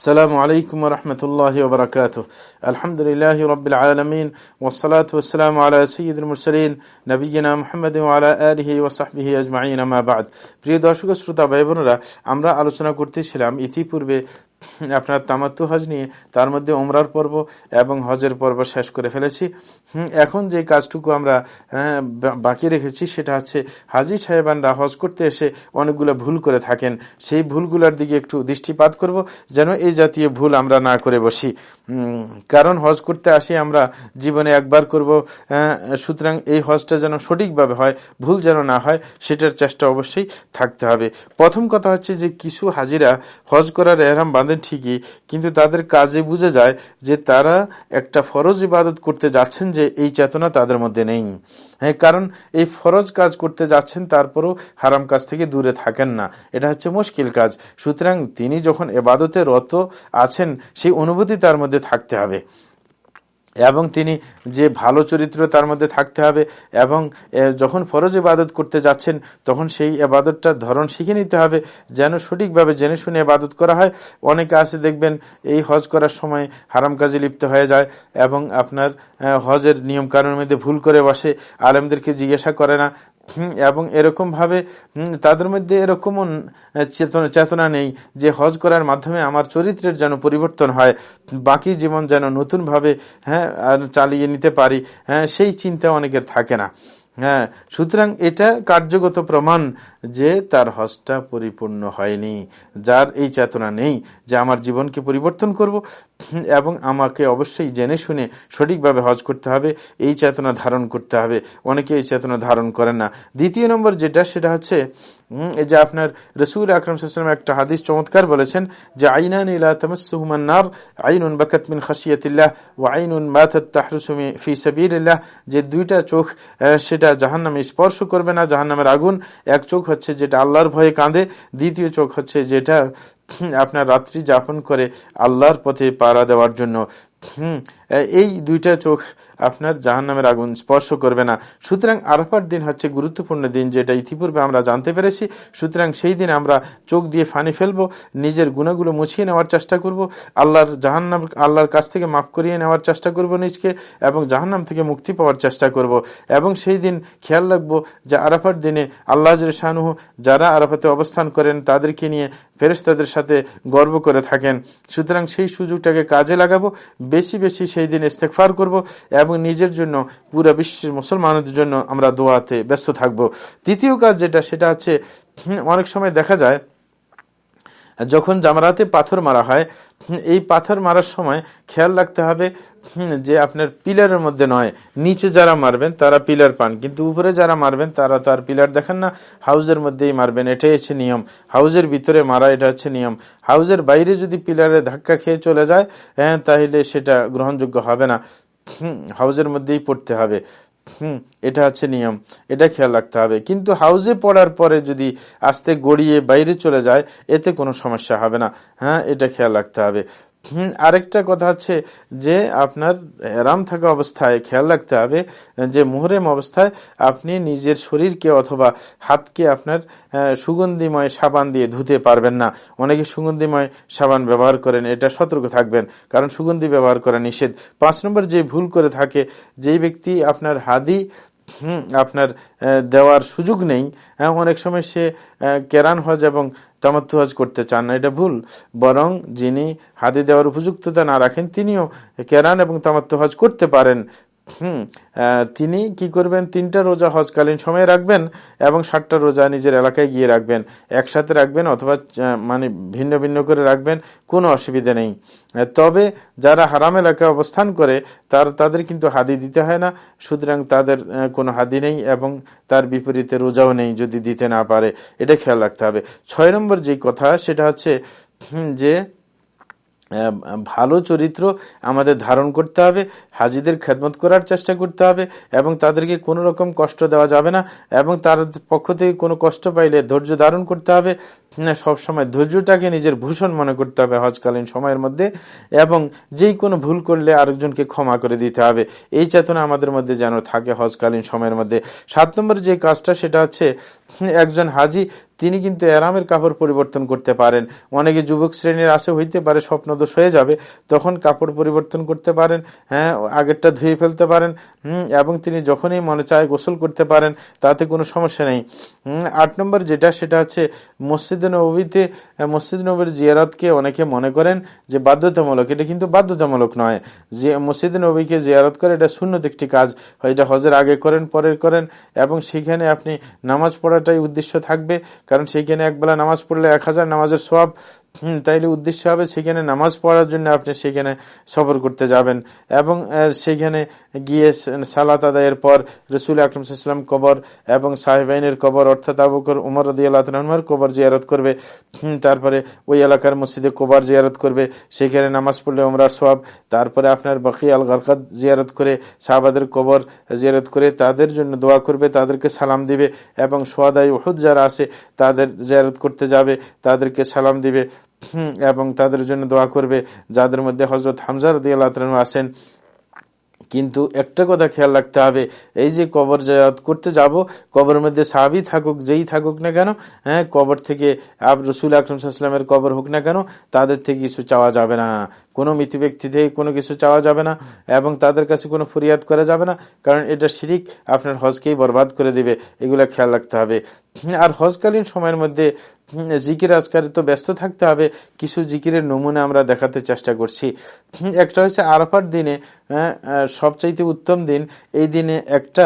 السلام عليكم ورحمة الله وبركاته الحمد لله رب العالمين والصلاة والسلام على سيد المرسلين نبينا محمد وعلى آله وصحبه أجمعين ما بعد প্রিয় দর্শক শ্রোতা ভাই বোনেরা আমরা আলোচনা করতেছিলাম ইতিপূর্বে আপনার তামাত্তু হজ নিয়ে তার মধ্যে ওমরার পর্ব এবং হজের পর্ব শেষ করে ফেলেছি। এখন যে কাজটুকু আমরা হ্যাঁ, বাকি রেখেছি সেটা হচ্ছে হাজি সাহেবানরা হজ করতে এসে অনেকগুলো ভুল করে থাকেন। সেই ভুলগুলোর দিকে একটু দৃষ্টিপাত করব যেন এই জাতীয় ভুল আমরা না করে বসি। কারণ হজ করতে আসি আমরা জীবনে একবার করব সুতরাং এই হজটা যেন সঠিকভাবে হয় ভুল যেন না হয় সেটার চেষ্টা অবশ্যই থাকতে হবে। প্রথম কথা হচ্ছে যে কিছু হাজিরা হজ করার এরাম বাঁধেন ঠিকই, কিন্তু তাদের কাজে বুঝে যায় যে তারা একটা ফরজ ইবাদত করতে যাচ্ছেন যে এই চেতনা তাদের মধ্যে নেই। হ্যাঁ কারণ এই ফরজ কাজ করতে যাচ্ছেন তারপরও হারাম কাজ থেকে দূরে থাকেন না। এটা হচ্ছে মুশকিল কাজ। সুতরাং তিনি যখন এবাদতে রত আছেন, সেই অনুভূতি তার মধ্যে থাকতে হবে। এবং তিনি যে ভালো চরিত্র তার মধ্যে থাকতে হবে এবং যখন ফরজ ইবাদত করতে যাচ্ছেন, তখন সেই আবাদতটার ধরন শিখে নিতে হবে যেন সঠিকভাবে জেনে শুনে আবাদত করা হয়। অনেকে আছে, দেখবেন এই হজ করার সময় হারাম কাজে লিপ্ত হয়ে যায় এবং আপনার হজের নিয়ম কানুনের মধ্যে ভুল করে বসে। আলেমদেরকে জিজ্ঞাসা করে না এবং এরকম ভাবে তাদের মধ্যে এরকম চেতনা নেই যে হজ করার মাধ্যমে আমার চরিত্রের যেন পরিবর্তন হয়, বাকি জীবন যেন নতুনভাবে হ্যাঁ চালিয়ে নিতে পারি হ্যাঁ সেই চিন্তা অনেকের থাকে না। হ্যাঁ সুতরাং এটা কার্যগত প্রমাণ যে তার হজটা পরিপূর্ণ হয়নি, যার এই চেতনা নেই যে আমার জীবনকে পরিবর্তন করব, এবং আমাকে অবশ্যই জেনে শুনে সঠিকভাবে হজ করতে হবে, এই চেতনা ধারণ করতে হবে। অনেকে এই চেতনা ধারণ করে না। দ্বিতীয় নম্বর যেটা, সেটা হচ্ছে এই যে আপনার রসুল আকরম সাল্লাম একটা হাদিস চমৎকার বলেছেন যে, আইনান ইলা তামাসুহুমান্নার আইনুন বাকাত মিন খাসিয়াতিল্লাহ ও আইনুন মাথাত তাহরুসুমি ফি সাবিলিল্লাহ। যে দুইটা চোখ সেটা জাহান্নামে স্পর্শ করবে না, জাহান্নামের আগুন। এক চোখ হচ্ছে যেটা আল্লাহর ভয়ে কাঁদে, দ্বিতীয় চোখ হচ্ছে যেটা আপনার রাত্রি যাপন করে আল্লাহর পথে পাড়া দেওয়ার জন্য। হুম এই দুইটা চোখ আপনার জাহান নামের আগুন স্পর্শ করবে না। সুতরাং আরফার দিন হচ্ছে গুরুত্বপূর্ণ দিন, যেটা ইতিপূর্বে আমরা জানতে পেরেছি। সুতরাং সেই দিন আমরা চোখ দিয়ে ফানি ফেলব, নিজের গুণাগুলো মুছিয়ে নেওয়ার চেষ্টা করব, আল্লাহর জাহান্নাম আল্লাহর কাছ থেকে মাফ করিয়ে নেওয়ার চেষ্টা করব নিজকে, এবং জাহান্নাম থেকে মুক্তি পাওয়ার চেষ্টা করব। এবং সেই দিন খেয়াল রাখব যে আরাফার দিনে আল্লাহ শাহনুহ যারা আরাফাতে অবস্থান করেন, তাদেরকে নিয়ে ফেরেস্তাদের সাথে গর্ব করে থাকেন। সুতরাং সেই সুযোগটাকে কাজে লাগাবো। বেশি বেশি সেই দিন ইস্তেকফার করব এবং নিজের জন্য, পুরো বিশ্বের মুসলমানদের জন্য আমরা দোয়াতে ব্যস্ত থাকব। তৃতীয় কাজ যেটা, সেটা হচ্ছে অনেক সময় দেখা যায় যখন জামারাতে পাথর মারা হয়, এই পাথর মারার সময় খেয়াল রাখতে হবে, যে আপনার পিলারের মধ্যে নয়, নিচে যারা মারবেন তারা পিলার পান, কিন্তু উপরে যারা মারবেন তারা তার পিলার দেখেন না, হাউজের মধ্যেই মারবেন, এটাই হচ্ছে নিয়ম, হাউজের ভিতরে মারা এটা হচ্ছে নিয়ম, হাউজের বাইরে যদি পিলারে ধাক্কা খেয়ে চলে যায় হ্যাঁ তাহলে সেটা গ্রহণযোগ্য হবে না হাউজের মধ্যেই পড়তে হবে। হুম, এটা হচ্ছে নিয়ম। এটা খেয়াল রাখতে হবে। কিন্তু হাউজে পড়ার পরে যদি আস্তে গড়িয়ে বাইরে চলে যায়, এতে কোনো সমস্যা হবে না। হ্যাঁ এটা খেয়াল রাখতে হবে। আরেকটা কথা হচ্ছে যে আপনার রাম থাকা অবস্থায় খেয়াল রাখতে হবে, যে মোহরেম অবস্থায় আপনি নিজের শরীরকে অথবা হাতকে আপনার সুগন্ধিময় সাবান দিয়ে ধুতে পারবেন না। অনেকে সুগন্ধিময় সাবান ব্যবহার করেন, এটা সতর্ক থাকবেন, কারণ সুগন্ধি ব্যবহার করা নিষেধ। পাঁচ নম্বর যে ভুল করে থাকে, যেই ব্যক্তি আপনার হাদি আপনার দেওয়ার সুযোগ নেই। অনেক সময় সে কেরান হজ এবং তামাত্তু হজ করতে চান না, এটা ভুল। বরং যিনি হাতে দেওয়ার উপযুক্ততা না রাখেন, তিনিও কেরান এবং তামাত্তু হজ করতে পারেন। হুম তিনি কি করবেন? তিনটা রোজা হজকালীন সময়ে রাখবেন এবং ষাটটা রোজা নিজের এলাকায় গিয়ে রাখবেন। একসাথে রাখবেন অথবা মানে ভিন্ন ভিন্ন করে রাখবেন, কোনো অসুবিধা নেই। তবে যারা হারাম এলাকায় অবস্থান করে, তার, তাদের কিন্তু হাদি দিতে হয় না। সুতরাং তাদের কোনো হাদি নেই এবং তার বিপরীতে রোজাও নেই যদি দিতে না পারে। এটা খেয়াল রাখতে হবে। ছয় নম্বর যে কথা, সেটা হচ্ছে যে ভালো চরিত্র আমাদের ধারণ করতে হবে, হাজিদের খেদমত করার চেষ্টা করতে হবে এবং তাদেরকে কোনো রকম কষ্ট দেওয়া যাবে না এবং তার পক্ষ থেকে কোনো কষ্ট পাইলে ধৈর্য ধারণ করতে হবে। সব সময় ধৈর্যটাকে নিজের ভূষণ মনে করতে হবে হজকালীন সময়ের মধ্যে এবং যেই কোনো ভুল করলে আরেকজনকে ক্ষমা করে দিতে হবে। এই চেতনা আমাদের মধ্যে যেন থাকে হজকালীন সময়ের মধ্যে। সাত নম্বর যে কাজটা সেটা হচ্ছে, একজন হাজি তিনি কিন্তু এরামের কাপড় পরিবর্তন করতে পারেন। অনেকে যুবক শ্রেণির আসে, হইতে পারে স্বপ্নদোষ হয়ে যাবে, তখন কাপড় পরিবর্তন করতে পারেন হ্যাঁ আগেরটা ধুয়ে ফেলতে পারেন এবং তিনি যখনই মনে চায় গোসল করতে পারেন, তাতে কোনো সমস্যা নেই। আট নম্বর যেটা, সেটা হচ্ছে মসজিদ নবীতে মসজিদ নবীর জিয়ারতকে অনেকে মনে করেন যে বাধ্যতামূলক। এটা কিন্তু বাধ্যতামূলক নয়। যে মসজিদ নবীকে জিয়ারত করে, এটা শূন্য একটি কাজ। এটা হজের আগে করেন, পরের করেন, এবং সেখানে আপনি নামাজ পড়াটাই উদ্দেশ্য থাকবে। কারণ সেইখানে একবেলা নামাজ পড়লে এক হাজার নামাজের সব তাইলে উদ্দেশ্য হবে সেখানে নামাজ পড়ার জন্য আপনি সেখানে সফর করতে যাবেন। এবং সেখানে গিয়ে সালাত আদায়ের পর রসুল আকরমসাল্লাম কবর এবং সাহেবাইনের কবর, অর্থাৎ আবুকর উমর রদি আল্লাহর কবর জিয়ারত করবে। তারপরে ওই এলাকার মসজিদে কবর জিয়ারত করবে। সেখানে নামাজ পড়লে ওমরার সব তারপরে আপনার বাকি আল গরকাত জিয়ারত করে শাহবাদের কবর জিয়ারত করে তাদের জন্য দোয়া করবে, তাদেরকে সালাম দিবে এবং সোয়াদাই ওহুদ যারা আছে তাদের জিয়ারত করতে যাবে, তাদেরকে সালাম দিবে। এবং তাদের জন্য দোয়া করবে, যাদের মধ্যে হজরত হামজার দিয়ালু আসেন কিন্তু একটা কথা খেয়াল রাখতে হবে, এই যে কবর জায়াত করতে যাব, কবরের মধ্যে সাবি থাকুক, যেই থাকুক না কেন হ্যাঁ কবর থেকে আব রসুল আকরমসাল্লামের কবর হোক না কেন, তাদের থেকে কিছু চাওয়া যাবে না। কোনো মৃত ব্যক্তি থেকে কোনো কিছু চাওয়া যাবে না এবং তাদের কাছে কোনো ফরিয়াদ করা যাবে না, কারণ এটা শিরিক, আপনার হজকেই বরবাদ করে দিবে, এগুলো খেয়াল রাখতে হবে। আর হজকালীন সময়ের মধ্যে জিকির আজকারে তো ব্যস্ত থাকতে হবে, কিছু জিকিরের নমুনা আমরা দেখাতে চেষ্টা করছি। একটা হচ্ছে আরফার দিনে সবচাইতে উত্তম দিন, এই দিনে একটা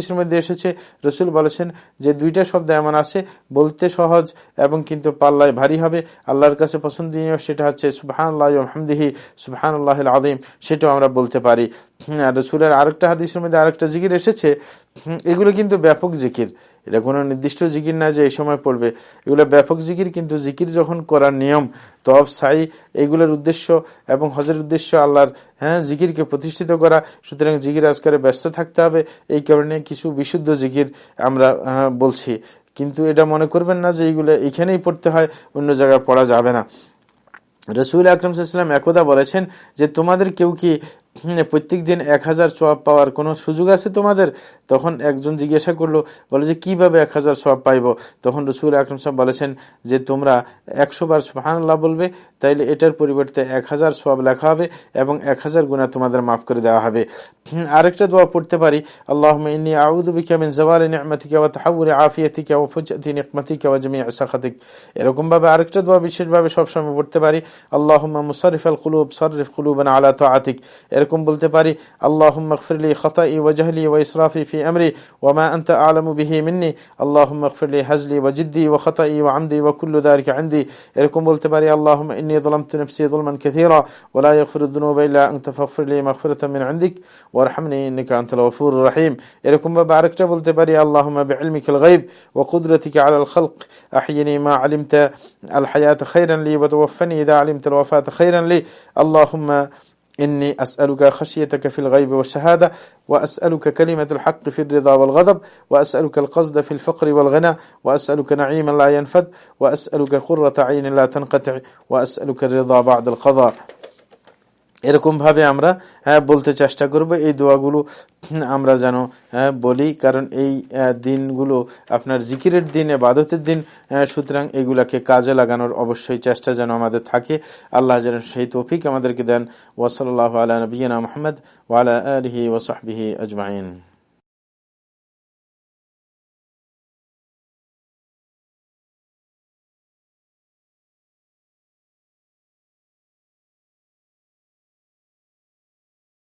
হাদিসের মধ্যে এসেছে, রসুল বলেছেন যে দুইটা শব্দ এমন আছে, বলতে সহজ এবং কিন্তু পাল্লায় ভারী হবে। আল্লাহর কাছে পছন্দনীয় সেটা হচ্ছে সুবাহান আল্লাহ হামদিহি সুবাহান আল্লাহ আদিম সেটাও আমরা বলতে পারি। রসুলের আরেকটা হাদিসের মধ্যে আরেকটা জিকির এসেছে। এগুলো কিন্তু ব্যাপক জিকির। এটা কোনো নির্দিষ্ট জিকির না যে এই সময় পড়বে। এগুলো ব্যাপক জিকির, কিন্তু জিকির যখন করার নিয়ম তব সাই, এগুলোর উদ্দেশ্য এবং হজের উদ্দেশ্য আল্লাহর হ্যাঁ জিকিরকে প্রতিষ্ঠিত করা। সুতরাং জিকির আজকারে ব্যস্ত থাকতে হবে। এই কারণে কিছু বিশুদ্ধ জিকির আমরা বলছি। কিন্তু এটা মনে করবেন না যে এইগুলো এখানেই পড়তে হয়, অন্য জায়গায় পড়া যাবে না। রসুল আকরম সাল্লাম একদা বলেছেন যে তোমাদের কেউ কি প্রত্যেক দিন এক হাজার সোয়াব পাওয়ার কোনো সুযোগ আছে তোমাদের? তখন একজন জিজ্ঞাসা করল, বলে যে, কীভাবে এক হাজার সোয়াব পাইব? তখন রসুল আকরম সাহেব বলেছেন যে, তোমরা একশো বার সুহানুল্লাহ বলবে, তাইলে এটার পরিবর্তে এক হাজার সোয়াব লেখা হবে এবং এক হাজার গুণা তোমাদের মাফ করে দেওয়া হবে। আরেকটা দোয়া পড়তে পারি। আল্লাহ ইন্নি আউদুবিকা মিন জওয়ালি নি'মাতিকা ওয়া তাহাউরি আফিয়াতিকা ওয়া ফুজআতি নিকমাতিকা ওয়া জামিআ সাখাতিক। এরকম ভাবে আরেকটা দোয়া বিশেষভাবে সবসময় পড়তে পারি। আল্লাহুম্মা মুসারিফাল কুলুব, সাররিফ কুলুবানা আলা তাআতিক। এরকম বলতে পারি আল্লাহুম্মা ইগফিরলি খাতাই ওয়া জাহলি ওয়া ইসরাফি ফি আমরি ওয়া মা আনতা আ'লামু বিহি মিন্নি আল্লাহুম্মা ইগফিরলি হাজলি ওয়া জিদ্দি ওয়া খাতাই ওয়া আমদি ওয়া কুল্লু যালিকা ইনদি এরকম বলতে পারি আল্লাহুম্মা ইন্নী ظلمت نفسي ظلما كثيرا ولا يغفر الذنوب الا انت فاغفر لي مغفرة من عندك وارحمني انك انت الغفور الرحيم এরকম ভাবে আরেকটা বলতে পারি আল্লাহুম্মা بعلمك الغيب وقدرتك على الخلق احيني ما علمت الحياة خيرا لي وتوفني اذا علمت الوفاة خيرا لي اللهم إني أسألك خشيتك في الغيب والشهادة وأسألك كلمة الحق في الرضا والغضب وأسألك القصد في الفقر والغنى وأسألك نعيما لا ينفد وأسألك قرة عين لا تنقطع وأسألك الرضا بعد القضاء. এরকম ভাবে আমরা বলতে চেষ্টা করব। এই দোয়াগুলো আমরা যেন বলি। কারণ এই দিনগুলো আপনার জিকিরের দিন, এবাদতের দিন সুতরাং এগুলাকে কাজে লাগানোর অবশ্যই চেষ্টা যেন আমাদের থাকে। আল্লাহ যেন সেই তফিক আমাদেরকে দেন। ওসলাল্লাহ আলা নবীনা মোহাম্মদ ওয়ালা আলহি ওসাহবিহি আজমাইন।